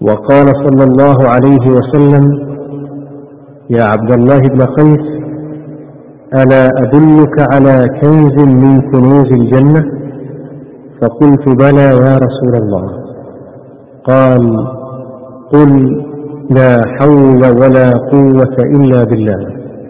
وقال صلى الله عليه وسلم يا عبد الله بن قيس ألا أدلك على كنز من كنوز الجنة؟ فقلت بلى يا رسول الله. قال قل لا حول ولا قوة إلا بالله.